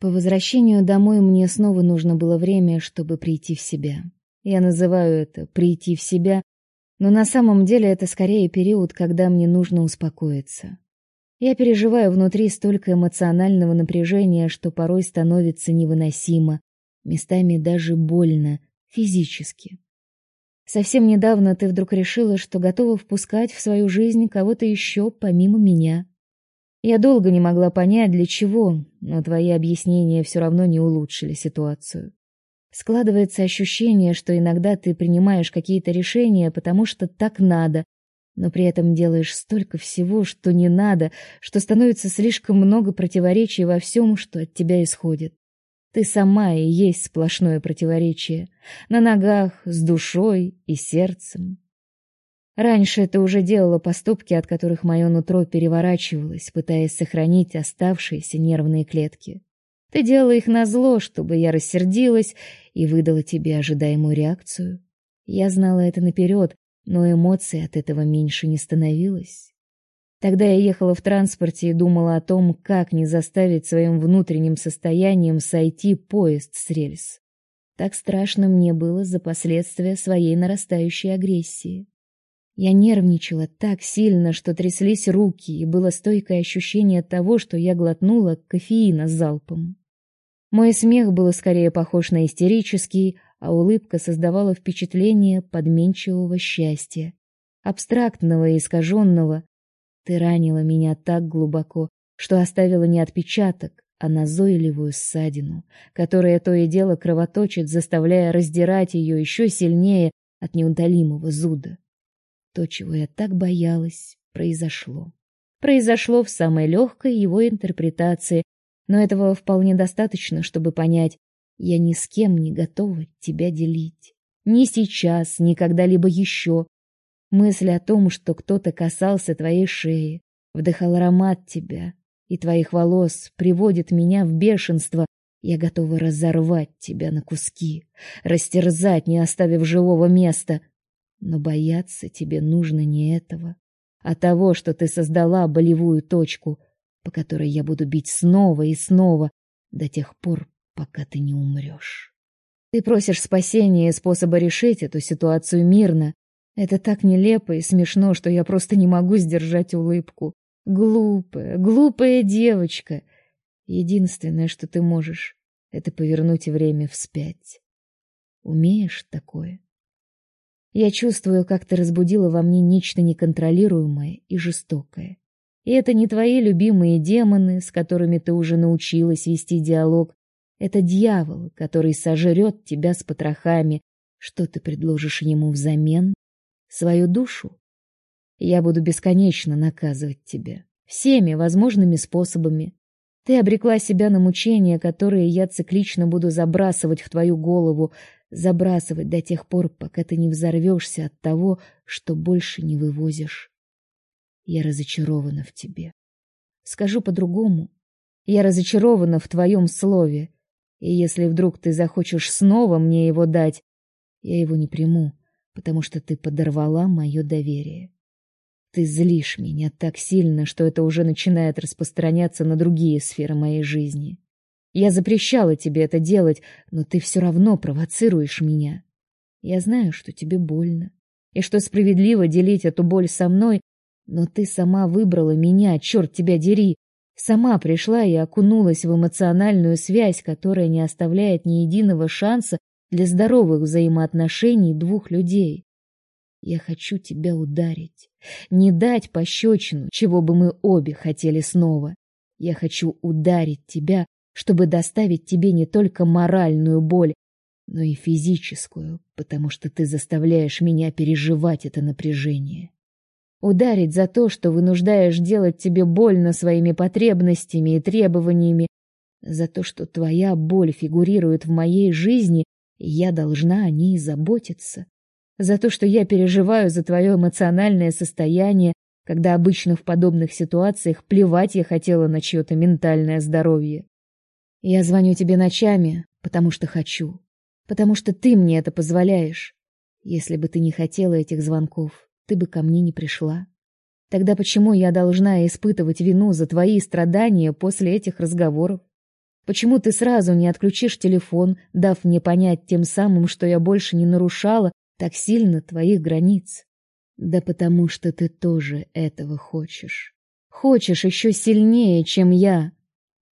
По возвращению домой мне снова нужно было время, чтобы прийти в себя. Я называю это «прийти в себя», но на самом деле это скорее период, когда мне нужно успокоиться. Я переживаю внутри столько эмоционального напряжения, что порой становится невыносимо, местами даже больно, физически. Совсем недавно ты вдруг решила, что готова впускать в свою жизнь кого-то еще помимо меня. Я долго не могла понять, для чего, но твои объяснения все равно не улучшили ситуацию. Складывается ощущение, что иногда ты принимаешь какие-то решения, потому что так надо, но при этом делаешь столько всего, что не надо, что становится слишком много противоречий во всем, что от тебя исходит. Ты сама и есть сплошное противоречие, на ногах, с душой и сердцем. Раньше ты уже делала поступки, от которых мое нутро переворачивалось, пытаясь сохранить оставшиеся нервные клетки. Ты делала их назло, чтобы я рассердилась и выдала тебе ожидаемую реакцию. Я знала это наперед, но эмоций от этого меньше не становилось. Тогда я ехала в транспорте и думала о том, как не заставить своим внутренним состоянием сойти поезд с рельс. Так страшно мне было за последствия своей нарастающей агрессии. Я нервничала так сильно, что тряслись руки, и было стойкое ощущение того, что я глотнула кофеина залпом. Мой смех был скорее похож на истерический, а улыбка создавала впечатление подменчивого счастья, абстрактного и искаженного. Ты ранила меня так глубоко, что оставила не отпечаток, а назойливую ссадину, которая то и дело кровоточит, заставляя раздирать ее еще сильнее от неудалимого зуда. То, чего я так боялась, произошло. Произошло в самой легкой его интерпретации, но этого вполне достаточно, чтобы понять, я ни с кем не готова тебя делить. Ни сейчас, ни когда-либо еще. Мысль о том, что кто-то касался твоей шеи, вдыхал аромат тебя и твоих волос, приводит меня в бешенство. Я готова разорвать тебя на куски, растерзать, не оставив живого места. Но бояться тебе нужно не этого, а того, что ты создала болевую точку, по которой я буду бить снова и снова до тех пор, пока ты не умрешь. Ты просишь спасения и способа решить эту ситуацию мирно. Это так нелепо и смешно, что я просто не могу сдержать улыбку. Глупая, глупая девочка. Единственное, что ты можешь, это повернуть время вспять. Умеешь такое? Я чувствую, как ты разбудила во мне нечто неконтролируемое и жестокое. И это не твои любимые демоны, с которыми ты уже научилась вести диалог. Это дьявол, который сожрет тебя с потрохами. Что ты предложишь ему взамен? Свою душу? Я буду бесконечно наказывать тебя. Всеми возможными способами. Ты обрекла себя на мучения, которые я циклично буду забрасывать в твою голову, забрасывать до тех пор, пока ты не взорвешься от того, что больше не вывозишь. Я разочарована в тебе. Скажу по-другому. Я разочарована в твоем слове. И если вдруг ты захочешь снова мне его дать, я его не приму, потому что ты подорвала мое доверие. Ты злишь меня так сильно, что это уже начинает распространяться на другие сферы моей жизни. Я запрещала тебе это делать, но ты все равно провоцируешь меня. Я знаю, что тебе больно, и что справедливо делить эту боль со мной, но ты сама выбрала меня, черт тебя дери. Сама пришла и окунулась в эмоциональную связь, которая не оставляет ни единого шанса для здоровых взаимоотношений двух людей. Я хочу тебя ударить, не дать пощечину, чего бы мы обе хотели снова. Я хочу ударить тебя, чтобы доставить тебе не только моральную боль, но и физическую, потому что ты заставляешь меня переживать это напряжение. Ударить за то, что вынуждаешь делать тебе больно своими потребностями и требованиями, за то, что твоя боль фигурирует в моей жизни, и я должна о ней заботиться, за то, что я переживаю за твое эмоциональное состояние, когда обычно в подобных ситуациях плевать я хотела на чье-то ментальное здоровье. Я звоню тебе ночами, потому что хочу, потому что ты мне это позволяешь. Если бы ты не хотела этих звонков, ты бы ко мне не пришла. Тогда почему я должна испытывать вину за твои страдания после этих разговоров? Почему ты сразу не отключишь телефон, дав мне понять тем самым, что я больше не нарушала так сильно твоих границ? Да потому что ты тоже этого хочешь. Хочешь еще сильнее, чем я.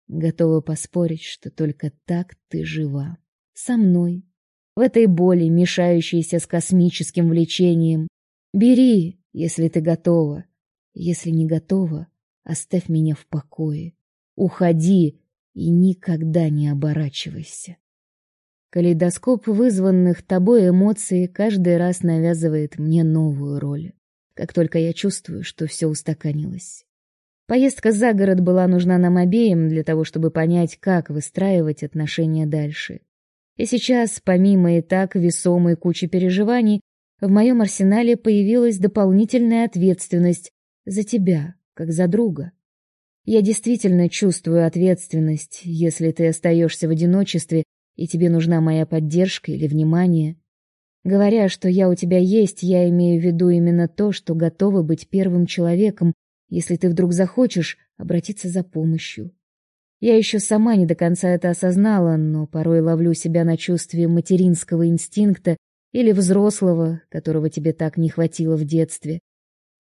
Готова поспорить, что только так ты жива. Со мной. В этой боли, мешающейся с космическим влечением. Бери, если ты готова. Если не готова, оставь меня в покое. Уходи и никогда не оборачивайся. Калейдоскоп вызванных тобой эмоций каждый раз навязывает мне новую роль. Как только я чувствую, что все устаканилось. Поездка за город была нужна нам обеим для того, чтобы понять, как выстраивать отношения дальше. И сейчас, помимо и так весомой кучи переживаний, в моем арсенале появилась дополнительная ответственность за тебя, как за друга. Я действительно чувствую ответственность, если ты остаешься в одиночестве и тебе нужна моя поддержка или внимание. Говоря, что я у тебя есть, я имею в виду именно то, что готова быть первым человеком, если ты вдруг захочешь обратиться за помощью. Я еще сама не до конца это осознала, но порой ловлю себя на чувстве материнского инстинкта или взрослого, которого тебе так не хватило в детстве,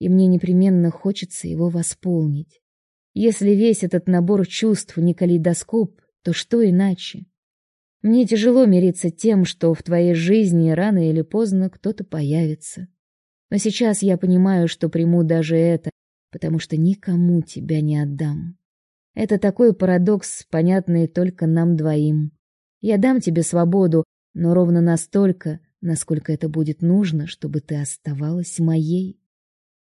и мне непременно хочется его восполнить. Если весь этот набор чувств не калейдоскоп, то что иначе? Мне тяжело мириться тем, что в твоей жизни рано или поздно кто-то появится. Но сейчас я понимаю, что приму даже это, потому что никому тебя не отдам. Это такой парадокс, понятный только нам двоим. Я дам тебе свободу, но ровно настолько, насколько это будет нужно, чтобы ты оставалась моей.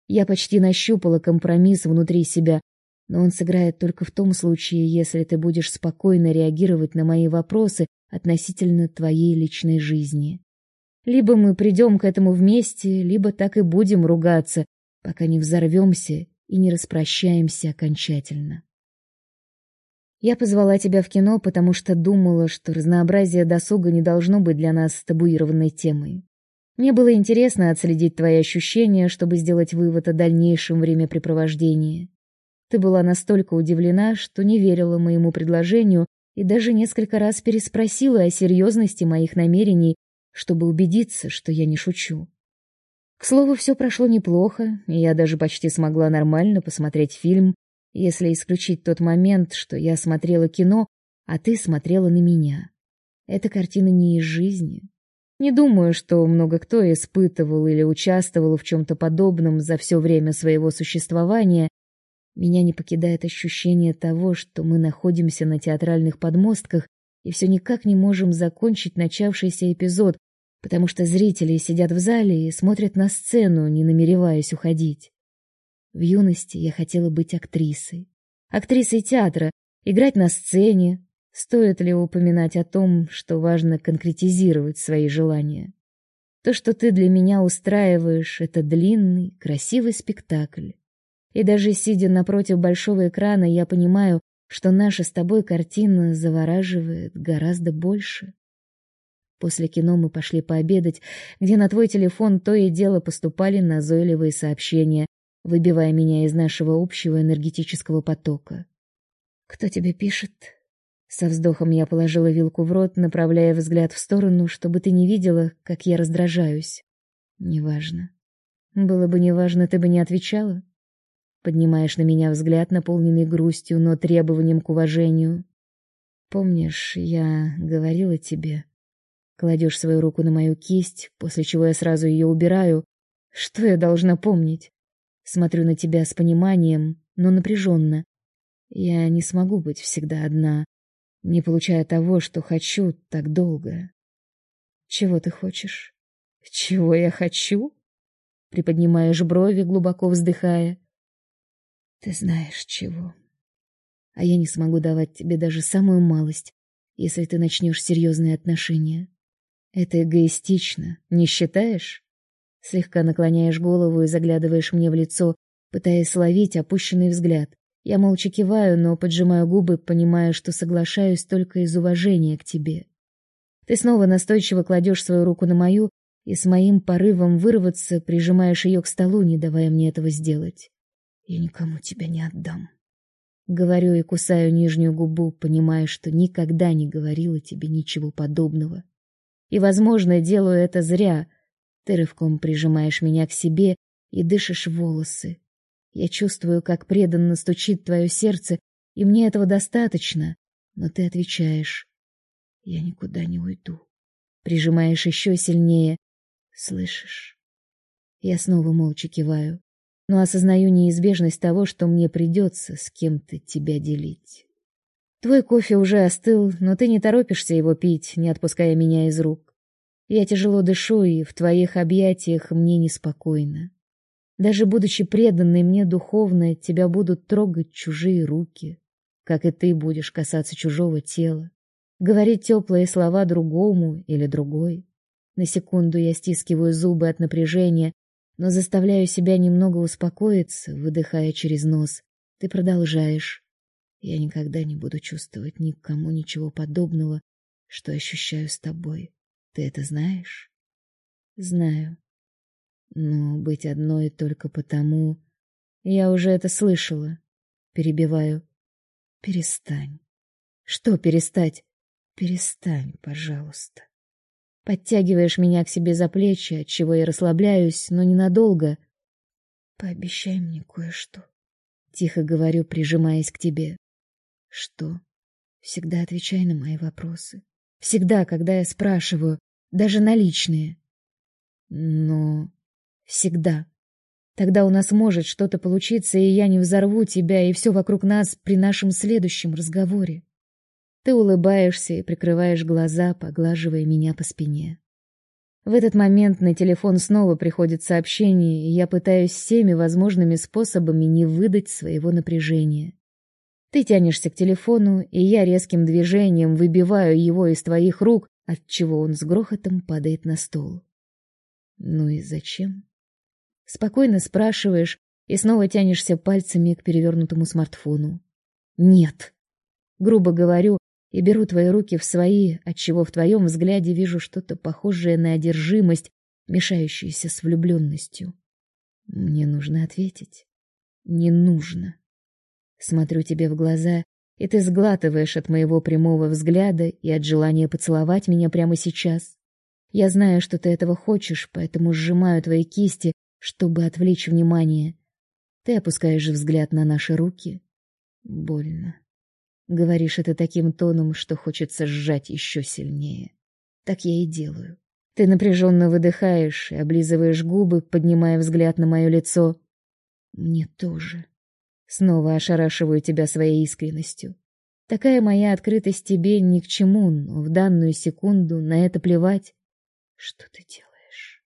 Я почти нащупала компромисс внутри себя, но он сыграет только в том случае, если ты будешь спокойно реагировать на мои вопросы относительно твоей личной жизни. Либо мы придем к этому вместе, либо так и будем ругаться, пока не взорвемся и не распрощаемся окончательно. Я позвала тебя в кино, потому что думала, что разнообразие досуга не должно быть для нас табуированной темой. Мне было интересно отследить твои ощущения, чтобы сделать вывод о дальнейшем времяпрепровождении. Ты была настолько удивлена, что не верила моему предложению и даже несколько раз переспросила о серьезности моих намерений, чтобы убедиться, что я не шучу. К слову, все прошло неплохо, и я даже почти смогла нормально посмотреть фильм, если исключить тот момент, что я смотрела кино, а ты смотрела на меня. Эта картина не из жизни. Не думаю, что много кто испытывал или участвовал в чем-то подобном за все время своего существования, меня не покидает ощущение того, что мы находимся на театральных подмостках и все никак не можем закончить начавшийся эпизод, потому что зрители сидят в зале и смотрят на сцену, не намереваясь уходить. В юности я хотела быть актрисой. Актрисой театра, играть на сцене. Стоит ли упоминать о том, что важно конкретизировать свои желания? То, что ты для меня устраиваешь, это длинный, красивый спектакль. И даже сидя напротив большого экрана, я понимаю, что наша с тобой картина завораживает гораздо больше. После кино мы пошли пообедать, где на твой телефон то и дело поступали назойливые сообщения, выбивая меня из нашего общего энергетического потока. Кто тебе пишет? Со вздохом я положила вилку в рот, направляя взгляд в сторону, чтобы ты не видела, как я раздражаюсь. Неважно. Было бы неважно, ты бы не отвечала. Поднимаешь на меня взгляд, наполненный грустью, но требованием к уважению. Помнишь, я говорила тебе? Кладешь свою руку на мою кисть, после чего я сразу ее убираю. Что я должна помнить? Смотрю на тебя с пониманием, но напряженно. Я не смогу быть всегда одна, не получая того, что хочу так долго. Чего ты хочешь? Чего я хочу? Приподнимаешь брови, глубоко вздыхая. Ты знаешь чего. А я не смогу давать тебе даже самую малость, если ты начнешь серьезные отношения. Это эгоистично, не считаешь? Слегка наклоняешь голову и заглядываешь мне в лицо, пытаясь словить опущенный взгляд. Я молча киваю, но поджимаю губы, понимая, что соглашаюсь только из уважения к тебе. Ты снова настойчиво кладешь свою руку на мою и с моим порывом вырваться прижимаешь ее к столу, не давая мне этого сделать. Я никому тебя не отдам. Говорю и кусаю нижнюю губу, понимая, что никогда не говорила тебе ничего подобного. И, возможно, делаю это зря. Ты рывком прижимаешь меня к себе и дышишь волосы. Я чувствую, как преданно стучит твое сердце, и мне этого достаточно. Но ты отвечаешь: "Я никуда не уйду". Прижимаешь еще сильнее. Слышишь? Я снова молча киваю но осознаю неизбежность того, что мне придется с кем-то тебя делить. Твой кофе уже остыл, но ты не торопишься его пить, не отпуская меня из рук. Я тяжело дышу, и в твоих объятиях мне неспокойно. Даже будучи преданной мне духовно, тебя будут трогать чужие руки, как и ты будешь касаться чужого тела, говорить теплые слова другому или другой. На секунду я стискиваю зубы от напряжения, но заставляю себя немного успокоиться, выдыхая через нос. Ты продолжаешь. Я никогда не буду чувствовать никому ничего подобного, что ощущаю с тобой. Ты это знаешь? Знаю. Но быть одной только потому... Я уже это слышала. Перебиваю. Перестань. Что перестать? Перестань, пожалуйста. Подтягиваешь меня к себе за плечи, от чего я расслабляюсь, но ненадолго. Пообещай мне кое-что. Тихо говорю, прижимаясь к тебе. Что? Всегда отвечай на мои вопросы. Всегда, когда я спрашиваю, даже на личные. Но всегда. Тогда у нас может что-то получиться, и я не взорву тебя и все вокруг нас при нашем следующем разговоре. Ты улыбаешься и прикрываешь глаза, поглаживая меня по спине. В этот момент на телефон снова приходит сообщение, и я пытаюсь всеми возможными способами не выдать своего напряжения. Ты тянешься к телефону, и я резким движением выбиваю его из твоих рук, отчего он с грохотом падает на стол. Ну и зачем? Спокойно спрашиваешь и снова тянешься пальцами к перевернутому смартфону. Нет. Грубо говорю, и беру твои руки в свои, отчего в твоем взгляде вижу что-то похожее на одержимость, мешающуюся с влюбленностью. Мне нужно ответить. Не нужно. Смотрю тебе в глаза, и ты сглатываешь от моего прямого взгляда и от желания поцеловать меня прямо сейчас. Я знаю, что ты этого хочешь, поэтому сжимаю твои кисти, чтобы отвлечь внимание. Ты опускаешь взгляд на наши руки. Больно. Говоришь это таким тоном, что хочется сжать еще сильнее. Так я и делаю. Ты напряженно выдыхаешь и облизываешь губы, поднимая взгляд на мое лицо. Мне тоже. Снова ошарашиваю тебя своей искренностью. Такая моя открытость тебе ни к чему, но в данную секунду на это плевать. Что ты делаешь?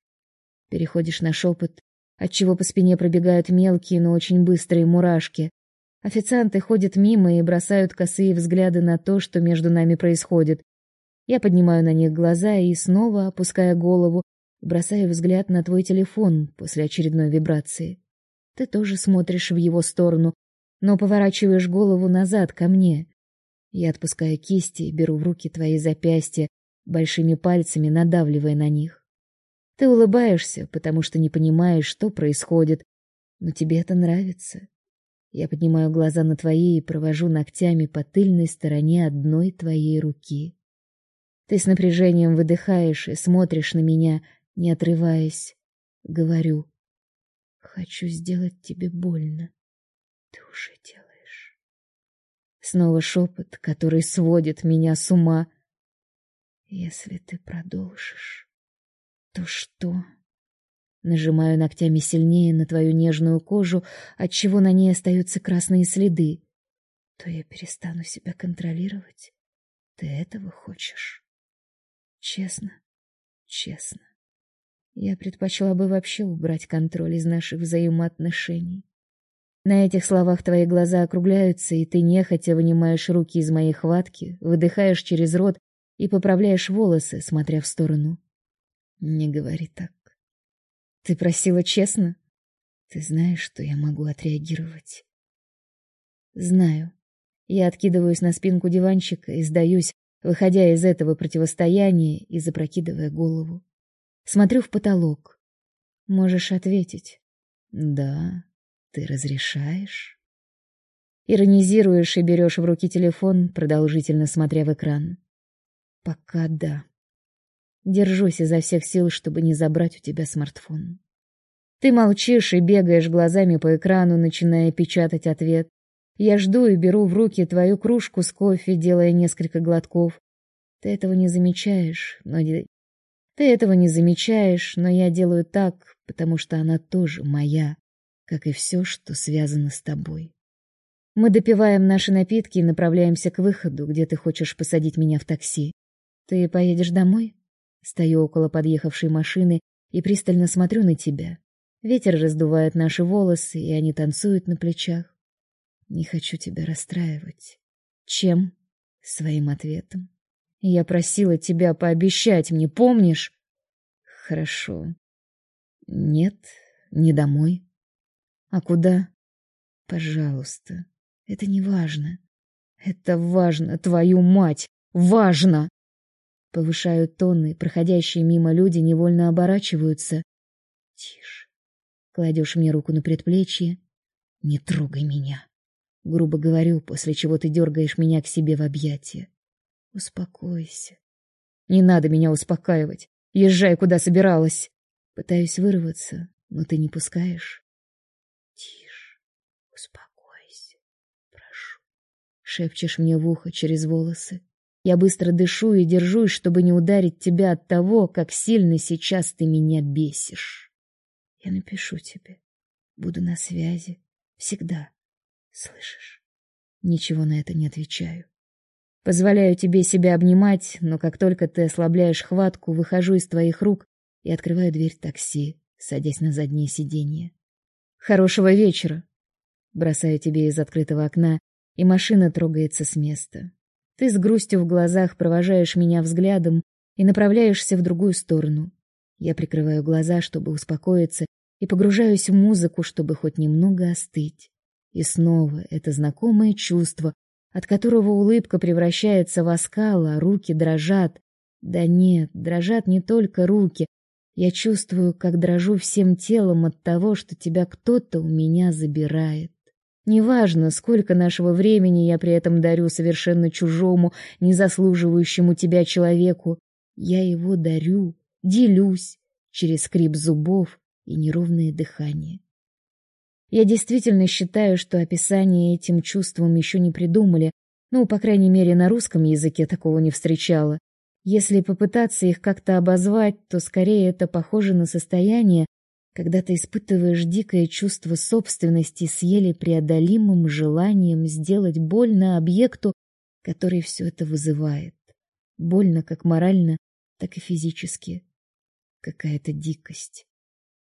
Переходишь на шепот, отчего по спине пробегают мелкие, но очень быстрые мурашки. Официанты ходят мимо и бросают косые взгляды на то, что между нами происходит. Я поднимаю на них глаза и снова, опуская голову, бросаю взгляд на твой телефон после очередной вибрации. Ты тоже смотришь в его сторону, но поворачиваешь голову назад ко мне. Я отпускаю кисти беру в руки твои запястья, большими пальцами надавливая на них. Ты улыбаешься, потому что не понимаешь, что происходит, но тебе это нравится. Я поднимаю глаза на твои и провожу ногтями по тыльной стороне одной твоей руки. Ты с напряжением выдыхаешь и смотришь на меня, не отрываясь. Говорю: "Хочу сделать тебе больно. Ты уже делаешь". Снова шепот, который сводит меня с ума. Если ты продолжишь, то что? Нажимаю ногтями сильнее на твою нежную кожу, отчего на ней остаются красные следы. То я перестану себя контролировать. Ты этого хочешь? Честно, честно. Я предпочла бы вообще убрать контроль из наших взаимоотношений. На этих словах твои глаза округляются, и ты нехотя вынимаешь руки из моей хватки, выдыхаешь через рот и поправляешь волосы, смотря в сторону. Не говори так. Ты просила честно? Ты знаешь, что я могу отреагировать. Знаю. Я откидываюсь на спинку диванчика и сдаюсь, выходя из этого противостояния и запрокидывая голову. Смотрю в потолок. Можешь ответить. Да, ты разрешаешь? Иронизируешь и берешь в руки телефон, продолжительно смотря в экран. Пока да. Держусь изо всех сил, чтобы не забрать у тебя смартфон. Ты молчишь и бегаешь глазами по экрану, начиная печатать ответ. Я жду и беру в руки твою кружку с кофе, делая несколько глотков. Ты этого не замечаешь, но ты этого не замечаешь, но я делаю так, потому что она тоже моя, как и все, что связано с тобой. Мы допиваем наши напитки и направляемся к выходу, где ты хочешь посадить меня в такси. Ты поедешь домой? Стою около подъехавшей машины и пристально смотрю на тебя. Ветер раздувает наши волосы, и они танцуют на плечах. Не хочу тебя расстраивать. Чем? Своим ответом. Я просила тебя пообещать мне, помнишь? Хорошо. Нет, не домой. А куда? Пожалуйста. Это не важно. Это важно, твою мать, важно. Повышают тоны, проходящие мимо люди невольно оборачиваются. Тише. Кладешь мне руку на предплечье. Не трогай меня. Грубо говорю, после чего ты дергаешь меня к себе в объятия. Успокойся. Не надо меня успокаивать. Езжай, куда собиралась. Пытаюсь вырваться, но ты не пускаешь. Тише. Успокойся. Прошу. Шепчешь мне в ухо через волосы. Я быстро дышу и держусь, чтобы не ударить тебя от того, как сильно сейчас ты меня бесишь. Я напишу тебе. Буду на связи. Всегда. Слышишь? Ничего на это не отвечаю. Позволяю тебе себя обнимать, но как только ты ослабляешь хватку, выхожу из твоих рук и открываю дверь такси, садясь на заднее сиденье. Хорошего вечера. Бросаю тебе из открытого окна, и машина трогается с места. Ты с грустью в глазах провожаешь меня взглядом и направляешься в другую сторону. Я прикрываю глаза, чтобы успокоиться, и погружаюсь в музыку, чтобы хоть немного остыть. И снова это знакомое чувство, от которого улыбка превращается в оскал, а руки дрожат. Да нет, дрожат не только руки. Я чувствую, как дрожу всем телом от того, что тебя кто-то у меня забирает. Неважно, сколько нашего времени я при этом дарю совершенно чужому, незаслуживающему тебя человеку, я его дарю делюсь через скрип зубов и неровное дыхание. Я действительно считаю, что описание этим чувствам еще не придумали, ну, по крайней мере, на русском языке такого не встречала. Если попытаться их как-то обозвать, то скорее это похоже на состояние, когда ты испытываешь дикое чувство собственности с еле преодолимым желанием сделать больно объекту, который все это вызывает. Больно как морально, так и физически. Какая-то дикость.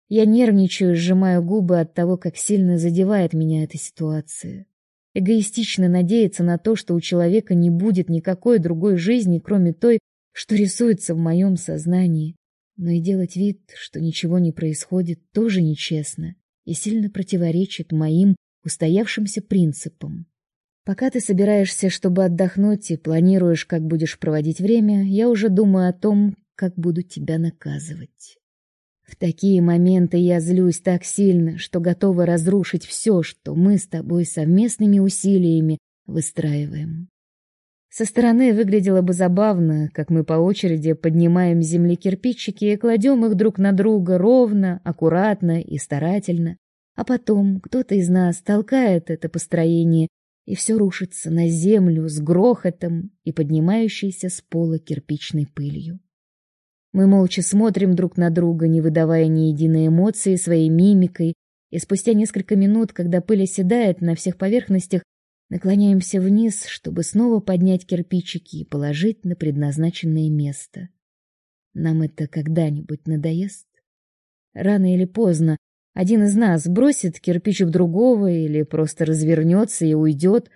Я нервничаю, сжимаю губы от того, как сильно задевает меня эта ситуация. Эгоистично надеяться на то, что у человека не будет никакой другой жизни, кроме той, что рисуется в моем сознании. Но и делать вид, что ничего не происходит, тоже нечестно и сильно противоречит моим устоявшимся принципам. Пока ты собираешься, чтобы отдохнуть и планируешь, как будешь проводить время, я уже думаю о том, как буду тебя наказывать. В такие моменты я злюсь так сильно, что готова разрушить все, что мы с тобой совместными усилиями выстраиваем. Со стороны выглядело бы забавно, как мы по очереди поднимаем земли кирпичики и кладем их друг на друга ровно, аккуратно и старательно, а потом кто-то из нас толкает это построение, и все рушится на землю с грохотом и поднимающейся с пола кирпичной пылью. Мы молча смотрим друг на друга, не выдавая ни единой эмоции своей мимикой, и спустя несколько минут, когда пыль оседает на всех поверхностях, наклоняемся вниз, чтобы снова поднять кирпичики и положить на предназначенное место. Нам это когда-нибудь надоест? Рано или поздно один из нас бросит кирпич в другого или просто развернется и уйдет.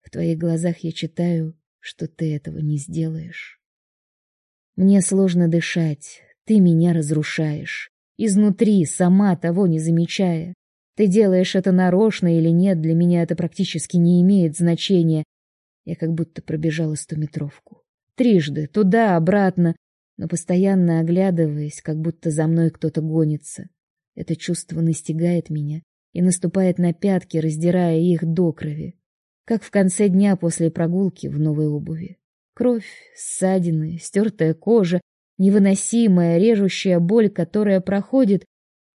В твоих глазах я читаю, что ты этого не сделаешь. Мне сложно дышать. Ты меня разрушаешь. Изнутри, сама того не замечая. Ты делаешь это нарочно или нет, для меня это практически не имеет значения. Я как будто пробежала стометровку. Трижды, туда, обратно, но постоянно оглядываясь, как будто за мной кто-то гонится. Это чувство настигает меня и наступает на пятки, раздирая их до крови. как в конце дня после прогулки в новой обуви. Кровь, ссадины, стертая кожа, невыносимая режущая боль, которая проходит,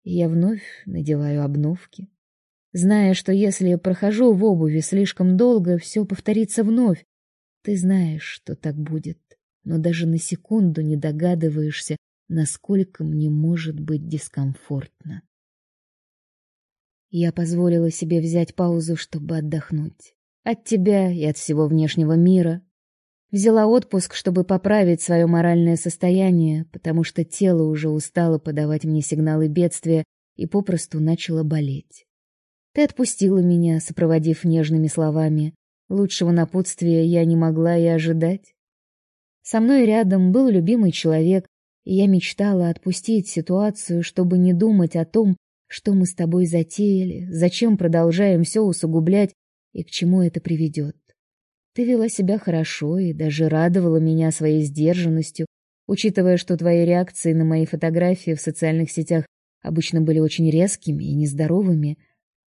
и я вновь надеваю обновки. Зная, что если прохожу в обуви слишком долго, все повторится вновь. Ты знаешь, что так будет, но даже на секунду не догадываешься, насколько мне может быть дискомфортно. Я позволила себе взять паузу, чтобы отдохнуть. От тебя и от всего внешнего мира. Взяла отпуск, чтобы поправить свое моральное состояние, потому что тело уже устало подавать мне сигналы бедствия и попросту начало болеть. Ты отпустила меня, сопроводив нежными словами. Лучшего напутствия я не могла и ожидать. Со мной рядом был любимый человек, и я мечтала отпустить ситуацию, чтобы не думать о том, что мы с тобой затеяли, зачем продолжаем все усугублять и к чему это приведет. Ты вела себя хорошо и даже радовала меня своей сдержанностью, учитывая, что твои реакции на мои фотографии в социальных сетях обычно были очень резкими и нездоровыми.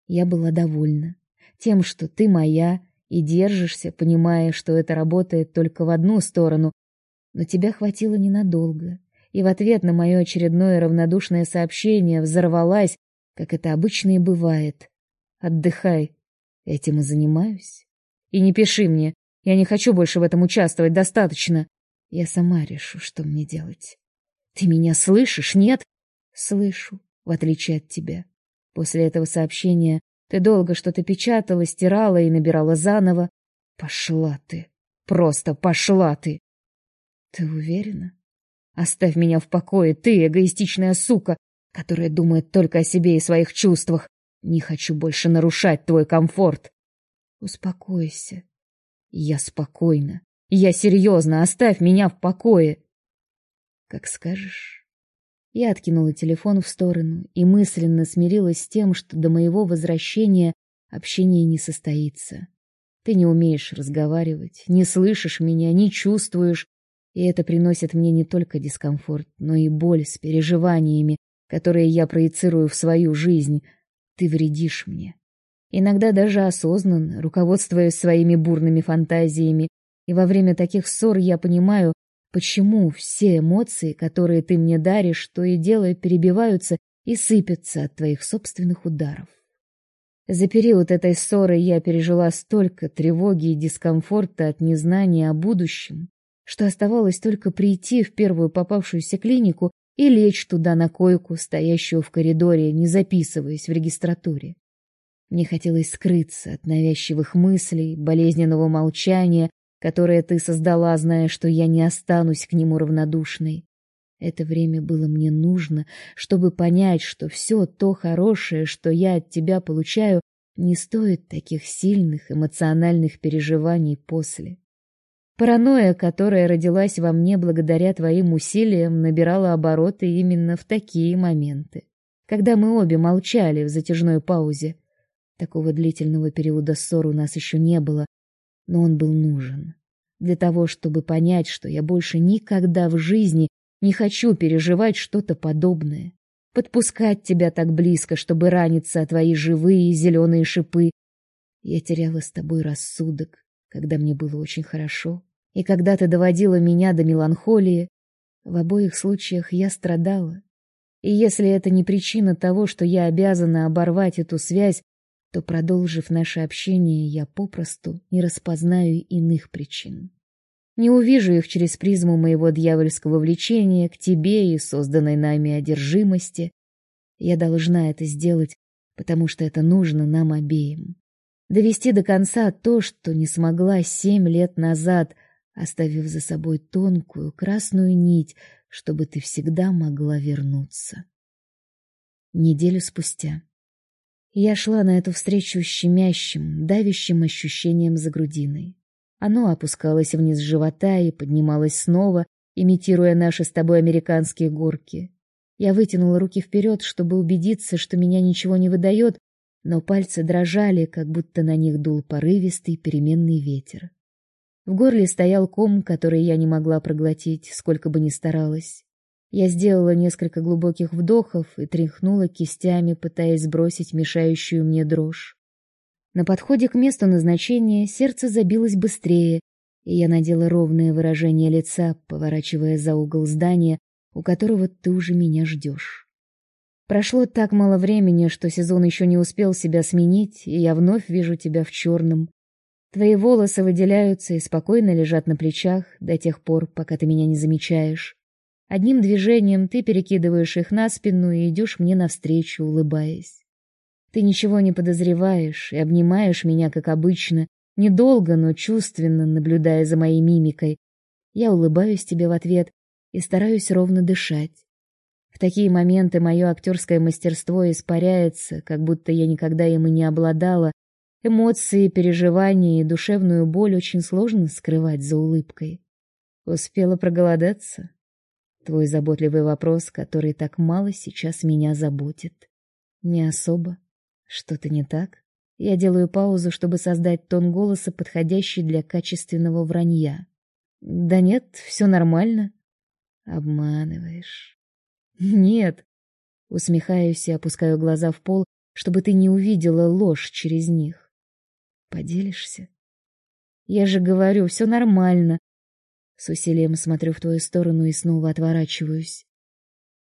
Я была довольна тем, что ты моя и держишься, понимая, что это работает только в одну сторону, но тебя хватило ненадолго. И в ответ на мое очередное равнодушное сообщение взорвалась, как это обычно и бывает. Отдыхай. Этим и занимаюсь. И не пиши мне. Я не хочу больше в этом участвовать, достаточно. Я сама решу, что мне делать. Ты меня слышишь, нет? Слышу, в отличие от тебя. После этого сообщения ты долго что-то печатала, стирала и набирала заново. Пошла ты. Просто пошла ты. Ты уверена? Оставь меня в покое, ты, эгоистичная сука, которая думает только о себе и своих чувствах. Не хочу больше нарушать твой комфорт. Успокойся. Я спокойна. Я серьезно. Оставь меня в покое. Как скажешь. Я откинула телефон в сторону и мысленно смирилась с тем, что до моего возвращения общение не состоится. Ты не умеешь разговаривать, не слышишь меня, не чувствуешь, и это приносит мне не только дискомфорт, но и боль с переживаниями, которые я проецирую в свою жизнь. Ты вредишь мне иногда даже осознанно, руководствуясь своими бурными фантазиями, и во время таких ссор я понимаю, почему все эмоции, которые ты мне даришь, то и дело перебиваются и сыпятся от твоих собственных ударов. За период этой ссоры я пережила столько тревоги и дискомфорта от незнания о будущем, что оставалось только прийти в первую попавшуюся клинику и лечь туда на койку, стоящую в коридоре, не записываясь в регистратуре. Мне хотелось скрыться от навязчивых мыслей, болезненного молчания, которое ты создала, зная, что я не останусь к нему равнодушной. Это время было мне нужно, чтобы понять, что все то хорошее, что я от тебя получаю, не стоит таких сильных эмоциональных переживаний после. Паранойя, которая родилась во мне благодаря твоим усилиям, набирала обороты именно в такие моменты, когда мы обе молчали в затяжной паузе. Такого длительного периода ссор у нас еще не было, но он был нужен для того, чтобы понять, что я больше никогда в жизни не хочу переживать что-то подобное. Подпускать тебя так близко, чтобы раниться о твои живые зеленые шипы. Я теряла с тобой рассудок, когда мне было очень хорошо, и когда ты доводила меня до меланхолии. В обоих случаях я страдала. И если это не причина того, что я обязана оборвать эту связь, то, продолжив наше общение, я попросту не распознаю иных причин. Не увижу их через призму моего дьявольского влечения к тебе и созданной нами одержимости. Я должна это сделать, потому что это нужно нам обеим. Довести до конца то, что не смогла семь лет назад, оставив за собой тонкую красную нить, чтобы ты всегда могла вернуться. Неделю спустя. Я шла на эту встречу щемящим, давящим ощущением за грудиной. Оно опускалось вниз живота и поднималось снова, имитируя наши с тобой американские горки. Я вытянула руки вперед, чтобы убедиться, что меня ничего не выдает, но пальцы дрожали, как будто на них дул порывистый переменный ветер. В горле стоял ком, который я не могла проглотить, сколько бы ни старалась. Я сделала несколько глубоких вдохов и тряхнула кистями, пытаясь сбросить мешающую мне дрожь. На подходе к месту назначения сердце забилось быстрее, и я надела ровное выражение лица, поворачивая за угол здания, у которого ты уже меня ждешь. Прошло так мало времени, что сезон еще не успел себя сменить, и я вновь вижу тебя в черном. Твои волосы выделяются и спокойно лежат на плечах до тех пор, пока ты меня не замечаешь. Одним движением ты перекидываешь их на спину и идешь мне навстречу, улыбаясь. Ты ничего не подозреваешь и обнимаешь меня, как обычно, недолго, но чувственно, наблюдая за моей мимикой. Я улыбаюсь тебе в ответ и стараюсь ровно дышать. В такие моменты мое актерское мастерство испаряется, как будто я никогда им и не обладала. Эмоции, переживания и душевную боль очень сложно скрывать за улыбкой. Успела проголодаться? Твой заботливый вопрос, который так мало сейчас меня заботит. Не особо. Что-то не так? Я делаю паузу, чтобы создать тон голоса, подходящий для качественного вранья. Да нет, все нормально. Обманываешь. Нет. Усмехаюсь и опускаю глаза в пол, чтобы ты не увидела ложь через них. Поделишься? Я же говорю, все нормально. С усилием смотрю в твою сторону и снова отворачиваюсь.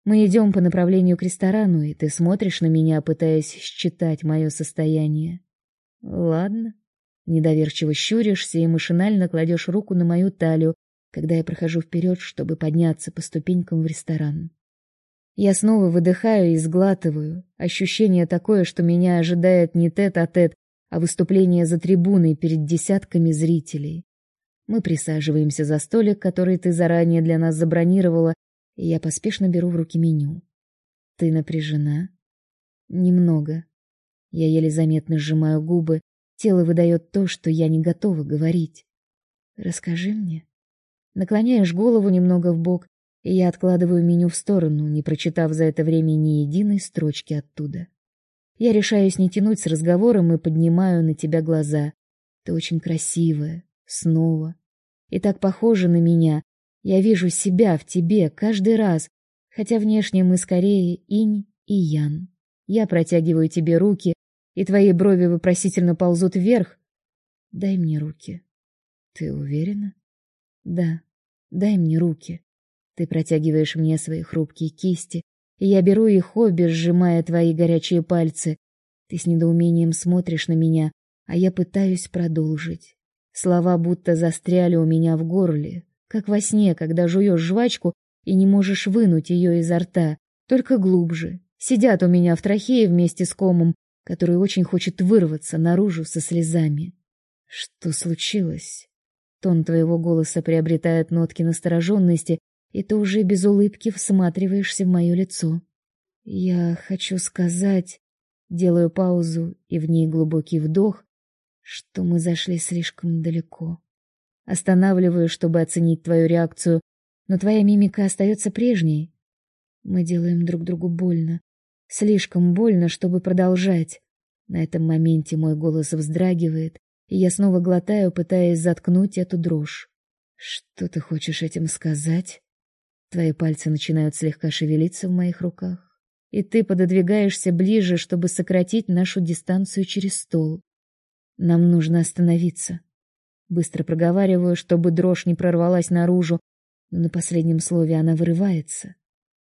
Мы идем по направлению к ресторану, и ты смотришь на меня, пытаясь считать мое состояние. Ладно. Недоверчиво щуришься и машинально кладешь руку на мою талию, когда я прохожу вперед, чтобы подняться по ступенькам в ресторан. Я снова выдыхаю и сглатываю. Ощущение такое, что меня ожидает не тет-а-тет, -тет, а выступление за трибуной перед десятками зрителей. Мы присаживаемся за столик, который ты заранее для нас забронировала, и я поспешно беру в руки меню. Ты напряжена? Немного. Я еле заметно сжимаю губы, тело выдает то, что я не готова говорить. Расскажи мне. Наклоняешь голову немного в бок, и я откладываю меню в сторону, не прочитав за это время ни единой строчки оттуда. Я решаюсь не тянуть с разговором и поднимаю на тебя глаза. Ты очень красивая, снова. И так похожа на меня, я вижу себя в тебе каждый раз, хотя внешне мы скорее инь и ян. Я протягиваю тебе руки, и твои брови вопросительно ползут вверх. Дай мне руки. Ты уверена? Да. Дай мне руки. Ты протягиваешь мне свои хрупкие кисти, и я беру их обе, сжимая твои горячие пальцы. Ты с недоумением смотришь на меня, а я пытаюсь продолжить. Слова будто застряли у меня в горле, как во сне, когда жуешь жвачку и не можешь вынуть ее изо рта, только глубже. Сидят у меня в трахее вместе с комом, который очень хочет вырваться наружу со слезами. Что случилось? Тон твоего голоса приобретает нотки настороженности, и ты уже без улыбки всматриваешься в мое лицо. Я хочу сказать, делаю паузу и в ней глубокий вдох, что мы зашли слишком далеко. Останавливаю, чтобы оценить твою реакцию, но твоя мимика остается прежней. Мы делаем друг другу больно. Слишком больно, чтобы продолжать. На этом моменте мой голос вздрагивает, и я снова глотаю, пытаясь заткнуть эту дрожь. Что ты хочешь этим сказать? Твои пальцы начинают слегка шевелиться в моих руках, и ты пододвигаешься ближе, чтобы сократить нашу дистанцию через стол. Нам нужно остановиться. Быстро проговариваю, чтобы дрожь не прорвалась наружу, но на последнем слове она вырывается.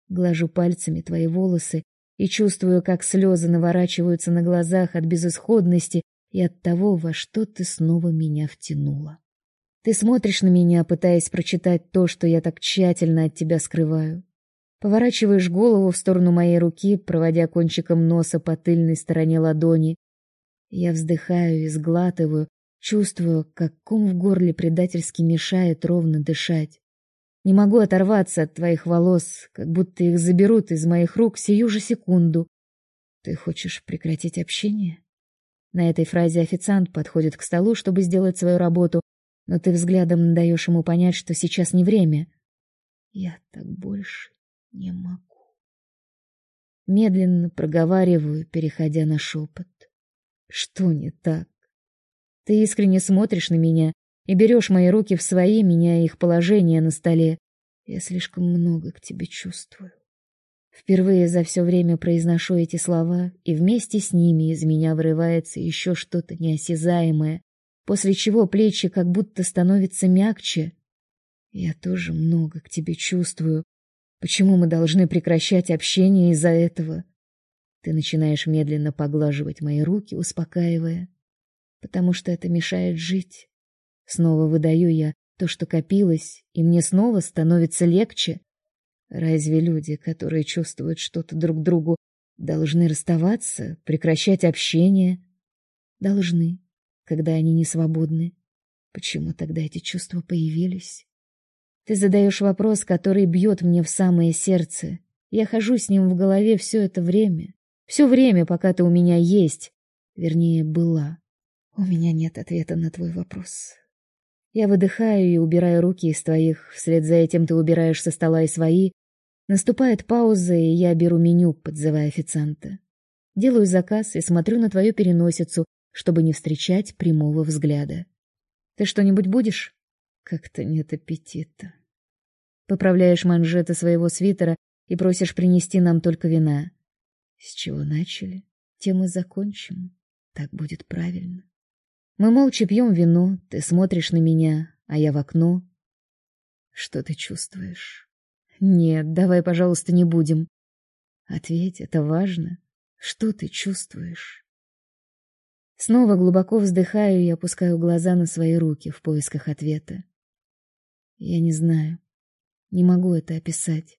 Глажу пальцами твои волосы и чувствую, как слезы наворачиваются на глазах от безысходности и от того, во что ты снова меня втянула. Ты смотришь на меня, пытаясь прочитать то, что я так тщательно от тебя скрываю. Поворачиваешь голову в сторону моей руки, проводя кончиком носа по тыльной стороне ладони. Я вздыхаю и сглатываю, Чувствую, как ком в горле предательски мешает ровно дышать. Не могу оторваться от твоих волос, как будто их заберут из моих рук сию же секунду. Ты хочешь прекратить общение? На этой фразе официант подходит к столу, чтобы сделать свою работу, но ты взглядом даешь ему понять, что сейчас не время. Я так больше не могу. Медленно проговариваю, переходя на шепот. Что не так? Ты искренне смотришь на меня и берешь мои руки в свои, меняя их положение на столе. Я слишком много к тебе чувствую. Впервые за все время произношу эти слова, и вместе с ними из меня вырывается еще что-то неосязаемое, после чего плечи как будто становятся мягче. Я тоже много к тебе чувствую. Почему мы должны прекращать общение из-за этого? Ты начинаешь медленно поглаживать мои руки, успокаивая, потому что это мешает жить. Снова выдаю я то, что копилось, и мне снова становится легче. Разве люди, которые чувствуют что-то друг другу, должны расставаться, прекращать общение? Должны, когда они не свободны. Почему тогда эти чувства появились? Ты задаешь вопрос, который бьет мне в самое сердце. Я хожу с ним в голове все это время. Все время, пока ты у меня есть. Вернее, была. У меня нет ответа на твой вопрос. Я выдыхаю и убираю руки из твоих, вслед за этим ты убираешь со стола и свои. Наступает пауза, и я беру меню, подзывая официанта. Делаю заказ и смотрю на твою переносицу, чтобы не встречать прямого взгляда. Ты что-нибудь будешь? Как-то нет аппетита. Поправляешь манжеты своего свитера и просишь принести нам только вина. С чего начали, тем и закончим. Так будет правильно. Мы молча пьем вино, ты смотришь на меня, а я в окно. Что ты чувствуешь? Нет, давай, пожалуйста, не будем. Ответь, это важно. Что ты чувствуешь? Снова глубоко вздыхаю и опускаю глаза на свои руки в поисках ответа. Я не знаю. Не могу это описать.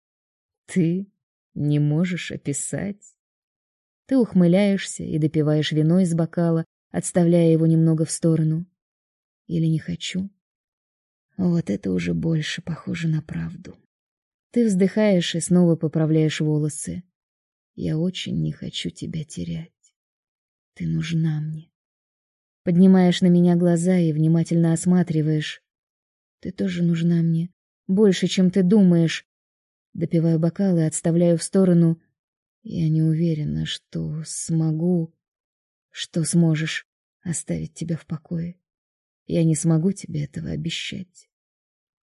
Ты не можешь описать? Ты ухмыляешься и допиваешь вино из бокала, отставляя его немного в сторону. Или не хочу? Вот это уже больше похоже на правду. Ты вздыхаешь и снова поправляешь волосы. Я очень не хочу тебя терять. Ты нужна мне. Поднимаешь на меня глаза и внимательно осматриваешь. Ты тоже нужна мне, больше, чем ты думаешь. Допиваю бокал и отставляю в сторону. Я не уверена, что смогу что сможешь оставить тебя в покое. Я не смогу тебе этого обещать.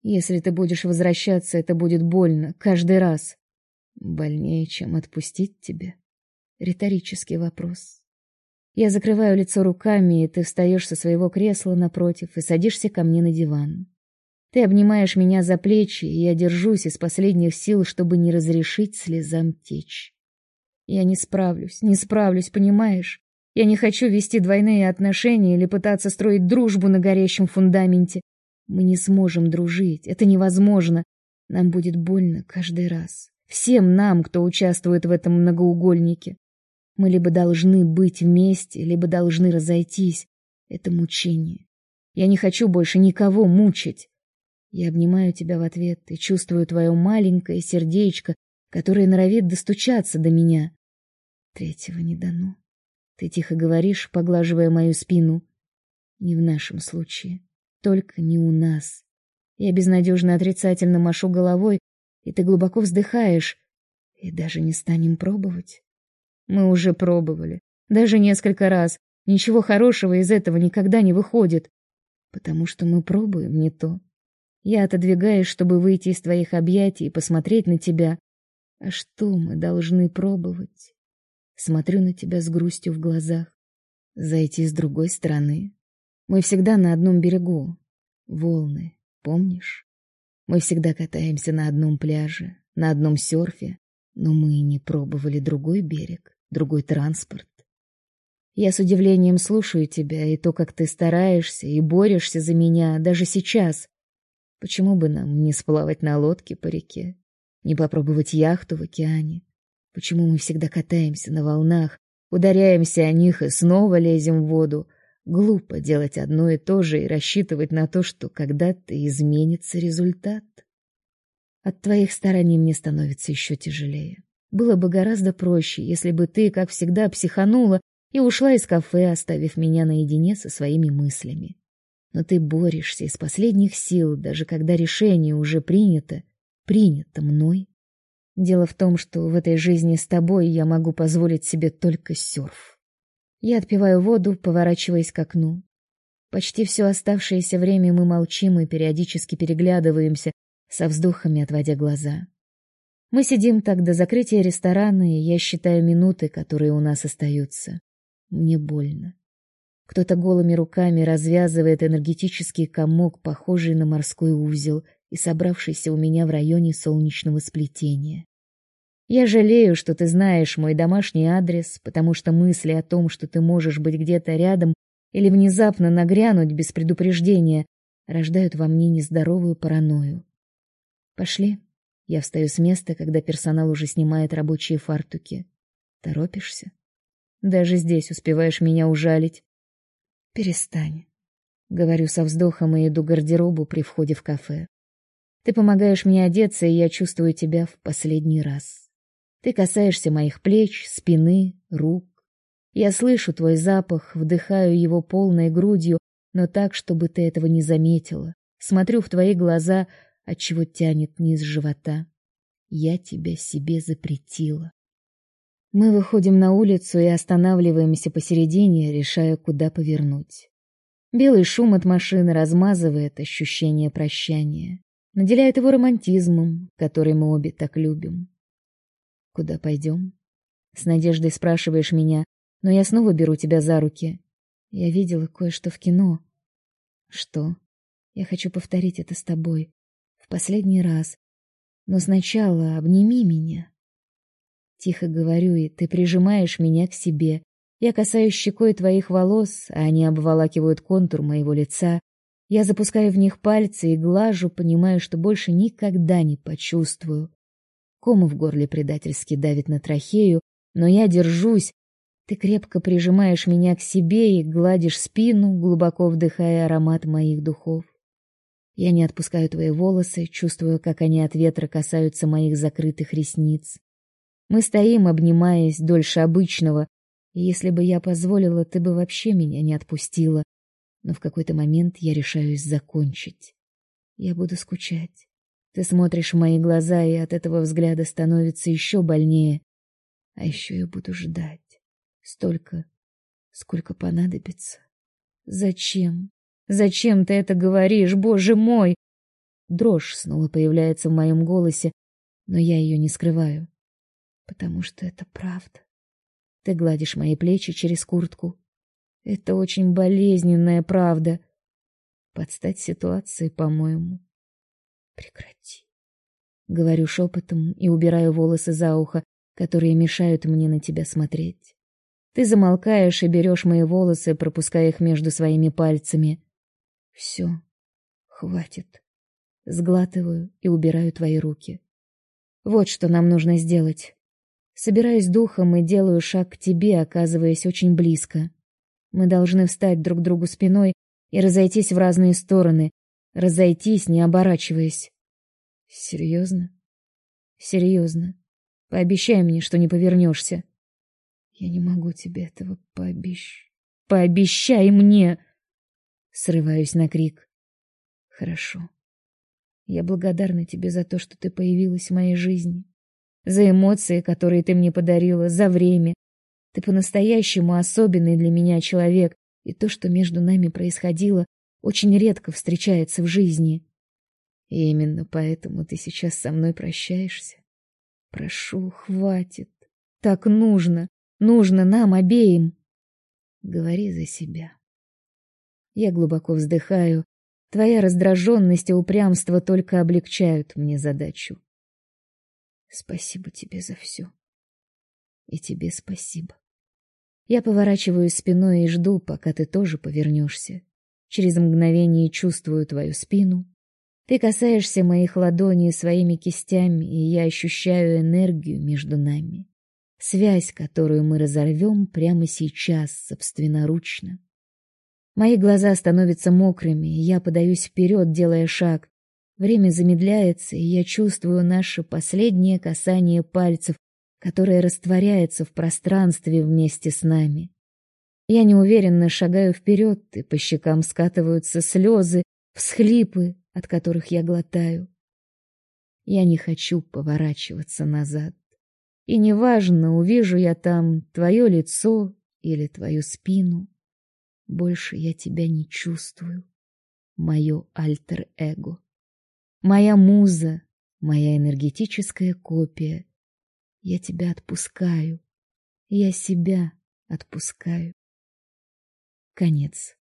Если ты будешь возвращаться, это будет больно каждый раз. Больнее, чем отпустить тебя. Риторический вопрос. Я закрываю лицо руками, и ты встаешь со своего кресла напротив и садишься ко мне на диван. Ты обнимаешь меня за плечи, и я держусь из последних сил, чтобы не разрешить слезам течь. Я не справлюсь, не справлюсь, понимаешь? Я не хочу вести двойные отношения или пытаться строить дружбу на горящем фундаменте. Мы не сможем дружить, это невозможно. Нам будет больно каждый раз. Всем нам, кто участвует в этом многоугольнике. Мы либо должны быть вместе, либо должны разойтись. Это мучение. Я не хочу больше никого мучить. Я обнимаю тебя в ответ и чувствую твое маленькое сердечко, которое норовит достучаться до меня. Третьего не дано. Ты тихо говоришь, поглаживая мою спину. Не в нашем случае, только не у нас. Я безнадежно отрицательно машу головой, и ты глубоко вздыхаешь. И даже не станем пробовать. Мы уже пробовали, даже несколько раз. Ничего хорошего из этого никогда не выходит, потому что мы пробуем не то. Я отодвигаюсь, чтобы выйти из твоих объятий и посмотреть на тебя. А что мы должны пробовать? Смотрю на тебя с грустью в глазах. Зайти с другой стороны. Мы всегда на одном берегу. Волны, помнишь? Мы всегда катаемся на одном пляже, на одном серфе, но мы не пробовали другой берег, другой транспорт. Я с удивлением слушаю тебя и то, как ты стараешься и борешься за меня даже сейчас. Почему бы нам не сплавать на лодке по реке, не попробовать яхту в океане, Почему мы всегда катаемся на волнах, ударяемся о них и снова лезем в воду? Глупо делать одно и то же и рассчитывать на то, что когда-то изменится результат. От твоих стараний мне становится еще тяжелее. Было бы гораздо проще, если бы ты, как всегда, психанула и ушла из кафе, оставив меня наедине со своими мыслями. Но ты борешься из последних сил, даже когда решение уже принято, принято мной. Дело в том, что в этой жизни с тобой я могу позволить себе только серф. Я отпиваю воду, поворачиваясь к окну. Почти все оставшееся время мы молчим и периодически переглядываемся, со вздохами отводя глаза. Мы сидим так до закрытия ресторана, и я считаю минуты, которые у нас остаются. Мне больно. Кто-то голыми руками развязывает энергетический комок, похожий на морской узел, и собравшийся у меня в районе солнечного сплетения. Я жалею, что ты знаешь мой домашний адрес, потому что мысли о том, что ты можешь быть где-то рядом или внезапно нагрянуть без предупреждения, рождают во мне нездоровую паранойю. Пошли. Я встаю с места, когда персонал уже снимает рабочие фартуки. Торопишься? Даже здесь успеваешь меня ужалить. Перестань. Говорю со вздохом и иду к гардеробу при входе в кафе. Ты помогаешь мне одеться, и я чувствую тебя в последний раз. Ты касаешься моих плеч, спины, рук. Я слышу твой запах, вдыхаю его полной грудью, но так, чтобы ты этого не заметила. Смотрю в твои глаза, от чего тянет низ живота. Я тебя себе запретила. Мы выходим на улицу и останавливаемся посередине, решая, куда повернуть. Белый шум от машины размазывает ощущение прощания, наделяет его романтизмом, который мы обе так любим. Куда пойдем? С надеждой спрашиваешь меня, но я снова беру тебя за руки. Я видела кое-что в кино. Что? Я хочу повторить это с тобой в последний раз. Но сначала обними меня. Тихо говорю, и ты прижимаешь меня к себе. Я касаюсь щекой твоих волос, а они обволакивают контур моего лица. Я запускаю в них пальцы и глажу, понимая, что больше никогда не почувствую. Кому в горле предательски давит на трахею, но я держусь. Ты крепко прижимаешь меня к себе и гладишь спину, глубоко вдыхая аромат моих духов. Я не отпускаю твои волосы, чувствую, как они от ветра касаются моих закрытых ресниц. Мы стоим, обнимаясь дольше обычного, и если бы я позволила, ты бы вообще меня не отпустила. Но в какой-то момент я решаюсь закончить. Я буду скучать. Ты смотришь в мои глаза, и от этого взгляда становится еще больнее. А еще я буду ждать. Столько, сколько понадобится. Зачем? Зачем ты это говоришь, боже мой? Дрожь снова появляется в моем голосе, но я ее не скрываю, потому что это правда. Ты гладишь мои плечи через куртку. Это очень болезненная правда. Подстать ситуации, по-моему. Прекрати. Говорю шепотом и убираю волосы за ухо, которые мешают мне на тебя смотреть. Ты замолкаешь и берешь мои волосы, пропуская их между своими пальцами. Все, хватит. Сглатываю и убираю твои руки. Вот что нам нужно сделать. Собираюсь духом и делаю шаг к тебе, оказываясь очень близко. Мы должны встать друг другу спиной и разойтись в разные стороны, разойтись, не оборачиваясь. Серьезно? Серьезно. Пообещай мне, что не повернешься. Я не могу тебе этого пообещать. Пообещай мне! Срываюсь на крик. Хорошо. Я благодарна тебе за то, что ты появилась в моей жизни. За эмоции, которые ты мне подарила, за время. Ты по-настоящему особенный для меня человек, и то, что между нами происходило, очень редко встречается в жизни. И именно поэтому ты сейчас со мной прощаешься. Прошу, хватит. Так нужно. Нужно нам обеим. Говори за себя. Я глубоко вздыхаю. Твоя раздраженность и упрямство только облегчают мне задачу. Спасибо тебе за все. И тебе спасибо. Я поворачиваюсь спиной и жду, пока ты тоже повернешься. Через мгновение чувствую твою спину. Ты касаешься моих ладоней своими кистями, и я ощущаю энергию между нами. Связь, которую мы разорвем прямо сейчас, собственноручно. Мои глаза становятся мокрыми, и я подаюсь вперед, делая шаг. Время замедляется, и я чувствую наше последнее касание пальцев, которое растворяется в пространстве вместе с нами. Я неуверенно шагаю вперед, и по щекам скатываются слезы, всхлипы, от которых я глотаю. Я не хочу поворачиваться назад. И неважно, увижу я там твое лицо или твою спину. Больше я тебя не чувствую. Мое альтер-эго. Моя муза, моя энергетическая копия. Я тебя отпускаю. Я себя отпускаю. Конец.